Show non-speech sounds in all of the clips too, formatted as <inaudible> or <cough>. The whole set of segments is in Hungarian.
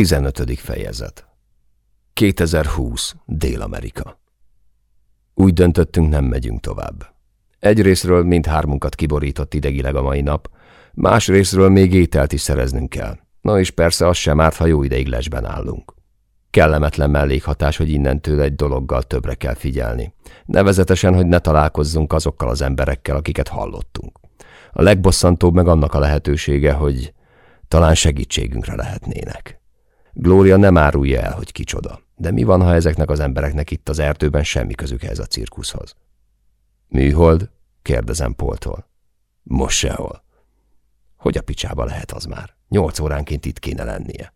15. fejezet 2020. Dél-Amerika Úgy döntöttünk, nem megyünk tovább. Egyrésztről mindhármunkat kiborított idegileg a mai nap, másrésztről még ételt is szereznünk kell. Na és persze az sem árt, ha jó ideig lesben állunk. Kellemetlen mellékhatás, hogy innentől egy dologgal többre kell figyelni. Nevezetesen, hogy ne találkozzunk azokkal az emberekkel, akiket hallottunk. A legbosszantóbb meg annak a lehetősége, hogy talán segítségünkre lehetnének. Glória nem árulja el, hogy kicsoda. De mi van, ha ezeknek az embereknek itt az erdőben semmi közük ez a cirkuszhoz? Műhold? kérdezem Poltól. Most sehol. Hogy a picsába lehet az már? Nyolc óránként itt kéne lennie.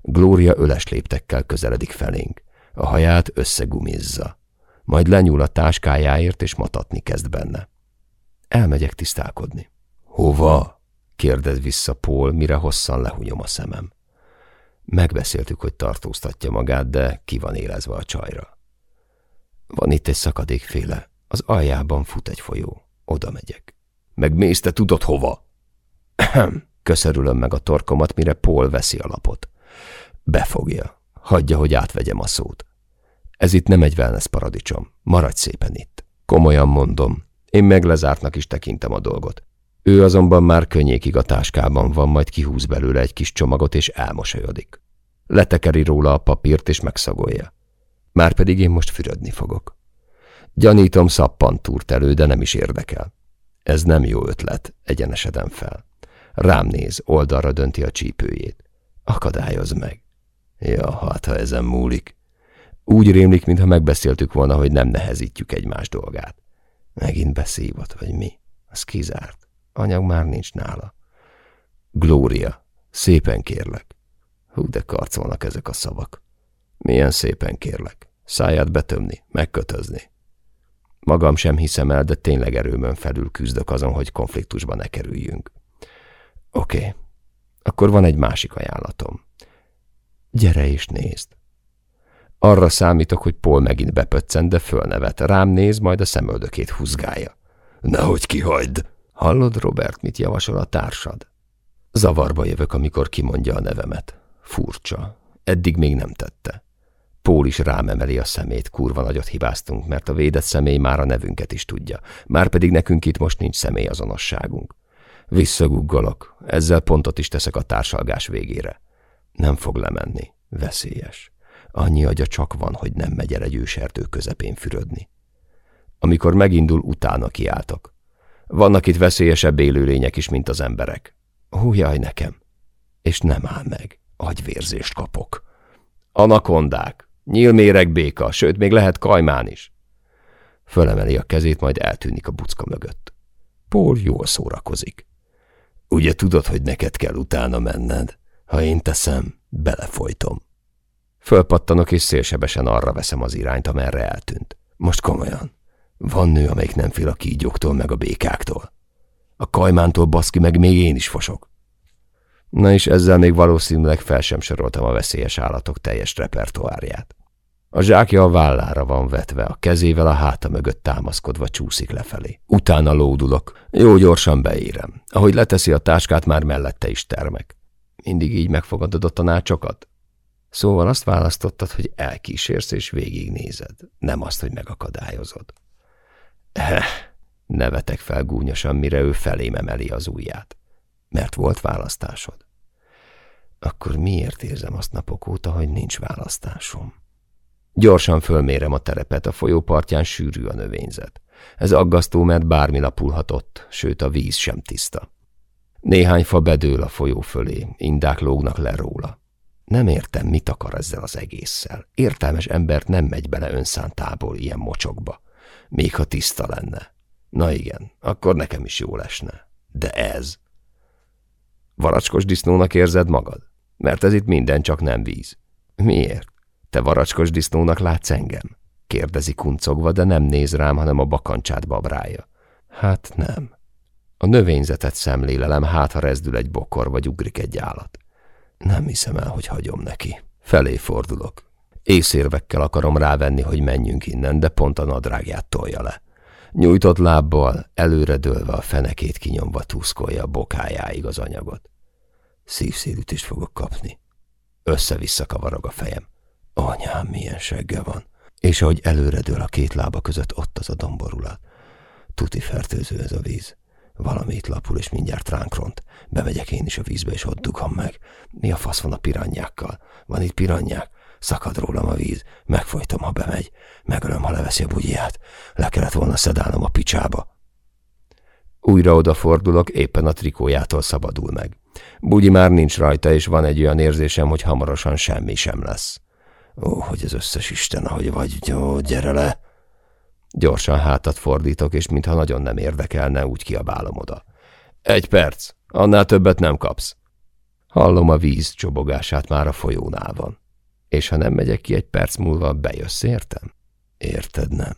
Glória öles léptekkel közeledik felénk. A haját összegumizza. Majd lenyúl a táskájáért, és matatni kezd benne. Elmegyek tisztálkodni. Hova? kérdez vissza Paul, mire hosszan lehunyom a szemem. Megbeszéltük, hogy tartóztatja magát, de ki van élezve a csajra. Van itt egy szakadékféle, az aljában fut egy folyó. Oda megyek. Megmész, te tudod hova? <clears throat> Köszörülöm meg a torkomat, mire Paul veszi a lapot. Befogja. Hagyja, hogy átvegyem a szót. Ez itt nem egy wellness paradicsom. Maradj szépen itt. Komolyan mondom. Én meg lezártnak is tekintem a dolgot. Ő azonban már könnyékig a táskában van, majd kihúz belőle egy kis csomagot és elmosolyodik. Letekeri róla a papírt és megszagolja. Márpedig én most fürödni fogok. Gyanítom szappantúrt elő, de nem is érdekel. Ez nem jó ötlet, egyenesedem fel. Rám néz, oldalra dönti a csípőjét. Akadályoz meg. Ja, hát ha ezen múlik. Úgy rémlik, mintha megbeszéltük volna, hogy nem nehezítjük egymás dolgát. Megint beszívott, vagy mi? Az kizárt. Anyag már nincs nála. Glória, szépen kérlek. Hú, de karcolnak ezek a szavak. Milyen szépen kérlek. Száját betömni, megkötözni. Magam sem hiszem el, de tényleg erőmön felül küzdök azon, hogy konfliktusba ne kerüljünk. Oké, okay. akkor van egy másik ajánlatom. Gyere és nézd. Arra számítok, hogy Paul megint bepöccent, de fölnevet. Rám néz, majd a szemöldökét húzgálja. Nehogy kihagyd! Hallod, Robert, mit javasol a társad? Zavarba jövök, amikor kimondja a nevemet. Furcsa. Eddig még nem tette. Pól is rám emeli a szemét, kurva nagyot hibáztunk, mert a védett személy már a nevünket is tudja. Márpedig nekünk itt most nincs személyazonosságunk. Visszaguggolok, ezzel pontot is teszek a társalgás végére. Nem fog lemenni. Veszélyes. Annyi agya csak van, hogy nem megy el egy ősertő közepén fürödni. Amikor megindul, utána kiáltok. Vannak itt veszélyesebb élőlények is, mint az emberek. Hújjaj nekem! És nem áll meg. Agyvérzést kapok. Anakondák, nyílméreg béka, sőt, még lehet kajmán is. Fölemeli a kezét, majd eltűnik a bucka mögött. Paul jól szórakozik. Ugye tudod, hogy neked kell utána menned? Ha én teszem, belefolytom. Fölpattanok, és szélsebesen arra veszem az irányt, amerre eltűnt. Most komolyan. Van nő, amelyik nem fél a kígyóktól meg a békáktól. A kajmántól baszki meg még én is fosok. Na és ezzel még valószínűleg fel sem soroltam a veszélyes állatok teljes repertoárját. A zsákja a vállára van vetve, a kezével a háta mögött támaszkodva csúszik lefelé. Utána lódulok, jó gyorsan beérem. Ahogy leteszi a táskát, már mellette is termek. Mindig így megfogadod a tanácsokat? Szóval azt választottad, hogy elkísérsz és végignézed, nem azt, hogy megakadályozod. Eh, nevetek fel gúnyosan, mire ő felém emeli az ujját. Mert volt választásod. Akkor miért érzem azt napok óta, hogy nincs választásom? Gyorsan fölmérem a terepet, a folyópartján sűrű a növényzet. Ez aggasztó, mert bármi lapulhatott, sőt a víz sem tiszta. Néhány fa bedől a folyó fölé, indák lógnak le róla. Nem értem, mit akar ezzel az egésszel. Értelmes embert nem megy bele önszántából ilyen mocsokba még ha tiszta lenne. Na igen, akkor nekem is jó lesne. De ez... Varacskos disznónak érzed magad? Mert ez itt minden csak nem víz. Miért? Te varacskos disznónak látsz engem? Kérdezi kuncogva, de nem néz rám, hanem a bakancsát babrája. Hát nem. A növényzetet szemlélelem, hát ha rezdül egy bokor, vagy ugrik egy állat. Nem hiszem el, hogy hagyom neki. Felé fordulok. Észérvekkel akarom rávenni, hogy menjünk innen, de pont a nadrágját tolja le. Nyújtott lábbal, előre dőlve a fenekét kinyomva tuszkolja a bokájáig az anyagot. Szívszélütést fogok kapni. Össze-vissza kavarog a fejem. Anyám, milyen segge van. És ahogy előredől a két lába között ott az a domborulat. Tuti fertőző ez a víz. Valamit lapul, és mindjárt ránk ront. Bemegyek én is a vízbe, és ott dugom meg. Mi a fasz van a piranyákkal? Van itt piranyák? Szakad rólam a víz. Megfojtom, ha bemegy. Megölöm, ha leveszi a bugyját. Le kellett volna szedálnom a picsába. Újra odafordulok, éppen a trikójától szabadul meg. Bugyi már nincs rajta, és van egy olyan érzésem, hogy hamarosan semmi sem lesz. Ó, hogy az összes Isten, ahogy vagy, jó, gyere le! Gyorsan hátat fordítok, és mintha nagyon nem érdekelne, úgy kiabálom oda. Egy perc, annál többet nem kapsz. Hallom a víz csobogását már a folyónál van. És ha nem megyek ki egy perc múlva, bejössz, értem? Érted, nem?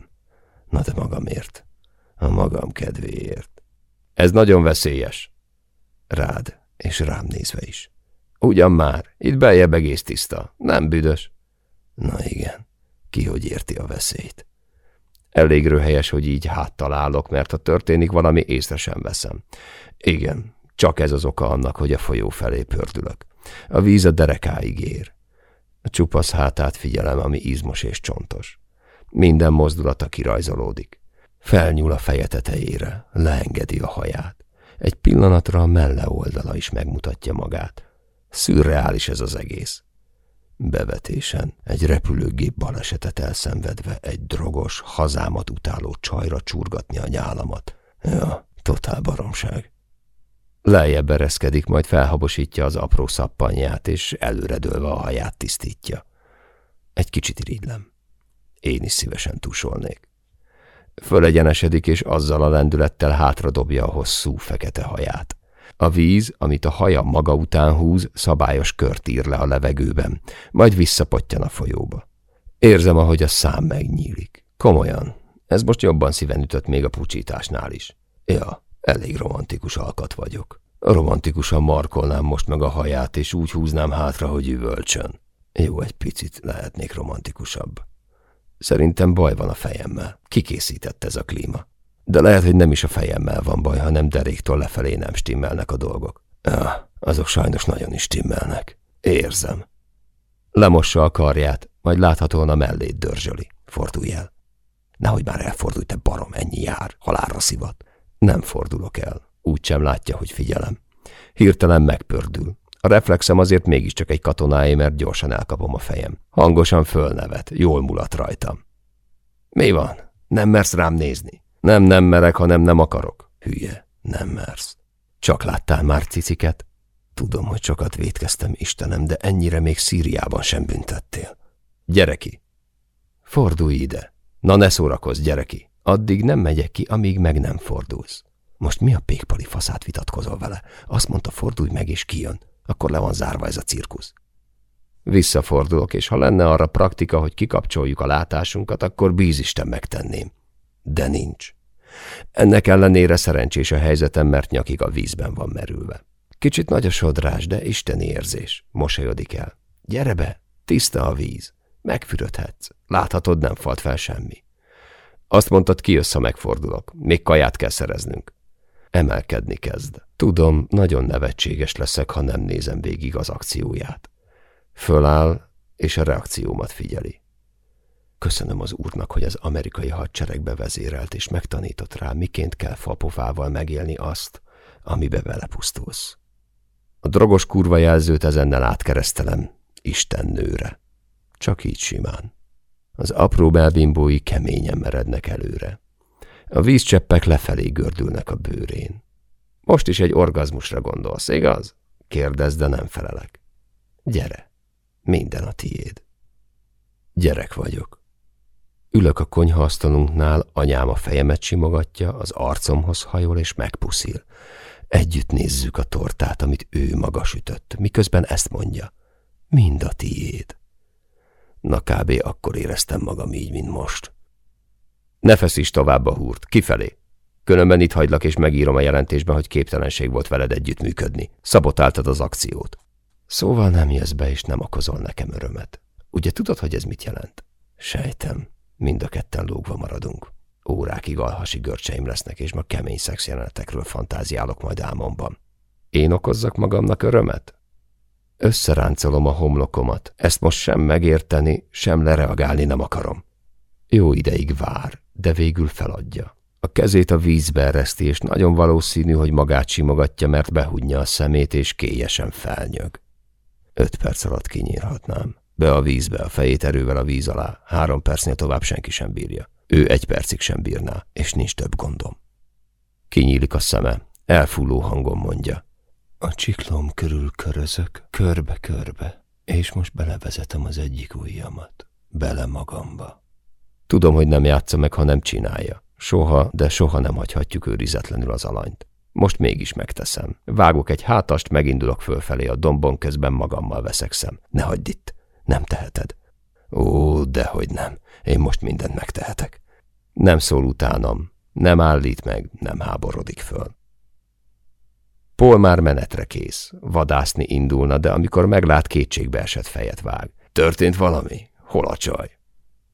Na de magamért. A magam kedvéért. Ez nagyon veszélyes. Rád, és rám nézve is. Ugyan már, itt beljebb egész tiszta, nem büdös. Na igen, ki hogy érti a veszélyt. Elég röhelyes, hogy így háttalálok, mert ha történik valami, észre sem veszem. Igen, csak ez az oka annak, hogy a folyó felé pördülök. A víz a derekáig ér. A csupasz hátát figyelem, ami izmos és csontos. Minden mozdulata kirajzolódik. Felnyúl a feje tetejére, leengedi a haját. Egy pillanatra a melle oldala is megmutatja magát. Szürreális ez az egész. Bevetésen egy repülőgép balesetet elszenvedve egy drogos, hazámat utáló csajra csurgatni a nyálamat. Ja, totál baromság. Lejjebb ereszkedik, majd felhabosítja az apró szappanyját, és előredőlve a haját tisztítja. Egy kicsit irigylem. Én is szívesen tusolnék. Fölegyenesedik, és azzal a lendülettel hátradobja a hosszú, fekete haját. A víz, amit a haja maga után húz, szabályos kört ír le a levegőben, majd visszapottyan a folyóba. Érzem, ahogy a szám megnyílik. Komolyan, ez most jobban szíven ütött még a pucsításnál is. Ja, elég romantikus alkat vagyok. Romantikusan markolnám most meg a haját, és úgy húznám hátra, hogy üvölcsön. Jó, egy picit lehetnék romantikusabb. Szerintem baj van a fejemmel. Kikészített ez a klíma. De lehet, hogy nem is a fejemmel van baj, hanem deréktől lefelé nem stimmelnek a dolgok. Ja, azok sajnos nagyon is stimmelnek. Érzem. Lemossa a karját, majd láthatóan a mellét dörzsöli. Fordulj el. Nehogy már elfordulj, te barom, ennyi jár, halálra szivat. Nem fordulok el. Úgy sem látja, hogy figyelem. Hirtelen megpördül. A reflexem azért mégiscsak egy katonáé, mert gyorsan elkapom a fejem. Hangosan fölnevet, jól mulat rajtam. Mi van? Nem mersz rám nézni? Nem, nem merek, hanem nem akarok. Hülye, nem mersz. Csak láttál már ciciket? Tudom, hogy sokat védkeztem, Istenem, de ennyire még Szíriában sem büntettél. Gyere ki! Fordulj ide! Na ne szórakozz, gyere ki! Addig nem megyek ki, amíg meg nem fordulsz. Most mi a pékpali faszát vitatkozol vele? Azt mondta, fordulj meg és kijön. Akkor le van zárva ez a cirkusz. Visszafordulok, és ha lenne arra praktika, hogy kikapcsoljuk a látásunkat, akkor bízisten megtenném. De nincs. Ennek ellenére szerencsés a helyzetem, mert nyakig a vízben van merülve. Kicsit nagy a sodrás, de isteni érzés. Mosolyodik el. Gyere be, tiszta a víz. Megfürödhetsz. Láthatod, nem falt fel semmi. Azt mondtad, ki jössz, ha megfordulok. Még kaját kell szereznünk. Emelkedni kezd. Tudom, nagyon nevetséges leszek, ha nem nézem végig az akcióját. Föláll, és a reakciómat figyeli. Köszönöm az úrnak, hogy az amerikai hadseregbe vezérelt, és megtanított rá, miként kell fapofával megélni azt, amibe vele pusztulsz. A drogos kurva jelzőt ezennel átkeresztelem Isten nőre. Csak így simán. Az apró belbimbói keményen merednek előre. A vízcseppek lefelé gördülnek a bőrén. Most is egy orgazmusra gondolsz, igaz? Kérdezd, de nem felelek. Gyere, minden a tiéd. Gyerek vagyok. Ülök a konyhaasztalunknál, anyám a fejemet simogatja, az arcomhoz hajol és megpuszil. Együtt nézzük a tortát, amit ő maga sütött, miközben ezt mondja. Mind a tiéd. Na kb. akkor éreztem magam így, mint most. Ne feszíts tovább a húrt, kifelé. Különben itt hagylak és megírom a jelentésben, hogy képtelenség volt veled együttműködni. Szabotáltad az akciót. Szóval nem jössz be és nem okozol nekem örömet. Ugye tudod, hogy ez mit jelent? Sejtem. Mind a ketten lógva maradunk. Órákig alhasi görcseim lesznek, és ma kemény szexjelenetekről fantáziálok majd álmomban. Én okozzak magamnak örömet? Összeráncolom a homlokomat. Ezt most sem megérteni, sem lereagálni nem akarom. Jó ideig vár, de végül feladja. A kezét a vízbe ereszti, és nagyon valószínű, hogy magát simogatja, mert behudja a szemét, és kélyesen felnyög. Öt perc alatt kinyírhatnám. Be a vízbe, a fejét erővel a víz alá. Három percnél tovább senki sem bírja. Ő egy percig sem bírná, és nincs több gondom. Kinyílik a szeme, elfúló hangon mondja. A csiklóm körül körözök, körbe-körbe, és most belevezetem az egyik ujjamat, bele magamba. Tudom, hogy nem játsza meg, ha nem csinálja. Soha, de soha nem hagyhatjuk őrizetlenül az alanyt. Most mégis megteszem. Vágok egy hátast, megindulok fölfelé a dombon, közben magammal veszekszem. Ne hagyd itt, nem teheted. Ó, dehogy nem. Én most mindent megtehetek. Nem szól utánam, nem állít meg, nem háborodik föl. Paul már menetre kész, vadászni indulna, de amikor meglát, kétségbe esett fejet vág. Történt valami? Hol a csaj?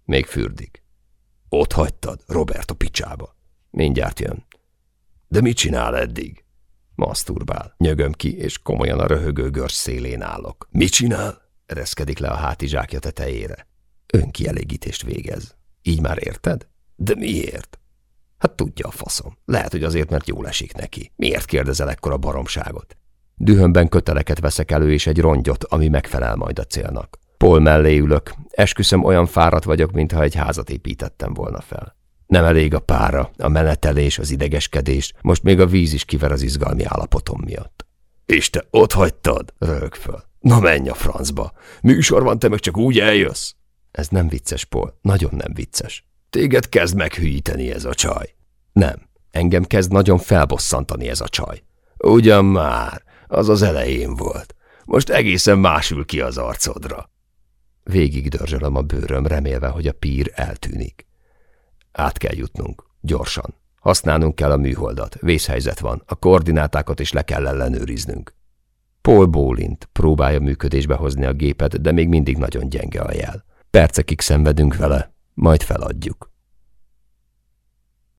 Még fürdik. Ott hagytad, Roberto picsába. Mindjárt jön. De mit csinál eddig? Maszturbál. Nyögöm ki, és komolyan a röhögő görs szélén állok. Mit csinál? Ereszkedik le a hátizsákja tetejére. Önkielégítést végez. Így már érted? De miért? Hát tudja a faszom. Lehet, hogy azért, mert jól esik neki. Miért kérdezel ekkora baromságot? Dühömben köteleket veszek elő, és egy rongyot, ami megfelel majd a célnak. Pol mellé ülök. Esküszöm, olyan fáradt vagyok, mintha egy házat építettem volna fel. Nem elég a pára, a menetelés, az idegeskedés, most még a víz is kiver az izgalmi állapotom miatt. És te ott hagytad? Röhög föl. Na menj a francba! Műsor van, te meg csak úgy eljössz? Ez nem vicces, Paul. Nagyon nem vicces. Téged kezd meghűíteni ez a csaj. Nem, engem kezd nagyon felbosszantani ez a csaj. Ugyan már, az az elején volt. Most egészen másül ki az arcodra. Végig dörzsölöm a bőröm, remélve, hogy a pír eltűnik. Át kell jutnunk. Gyorsan. Használnunk kell a műholdat. Vészhelyzet van. A koordinátákat is le kell ellenőriznünk. Paul bólint, próbálja működésbe hozni a gépet, de még mindig nagyon gyenge a jel. Percekig szenvedünk vele, majd feladjuk.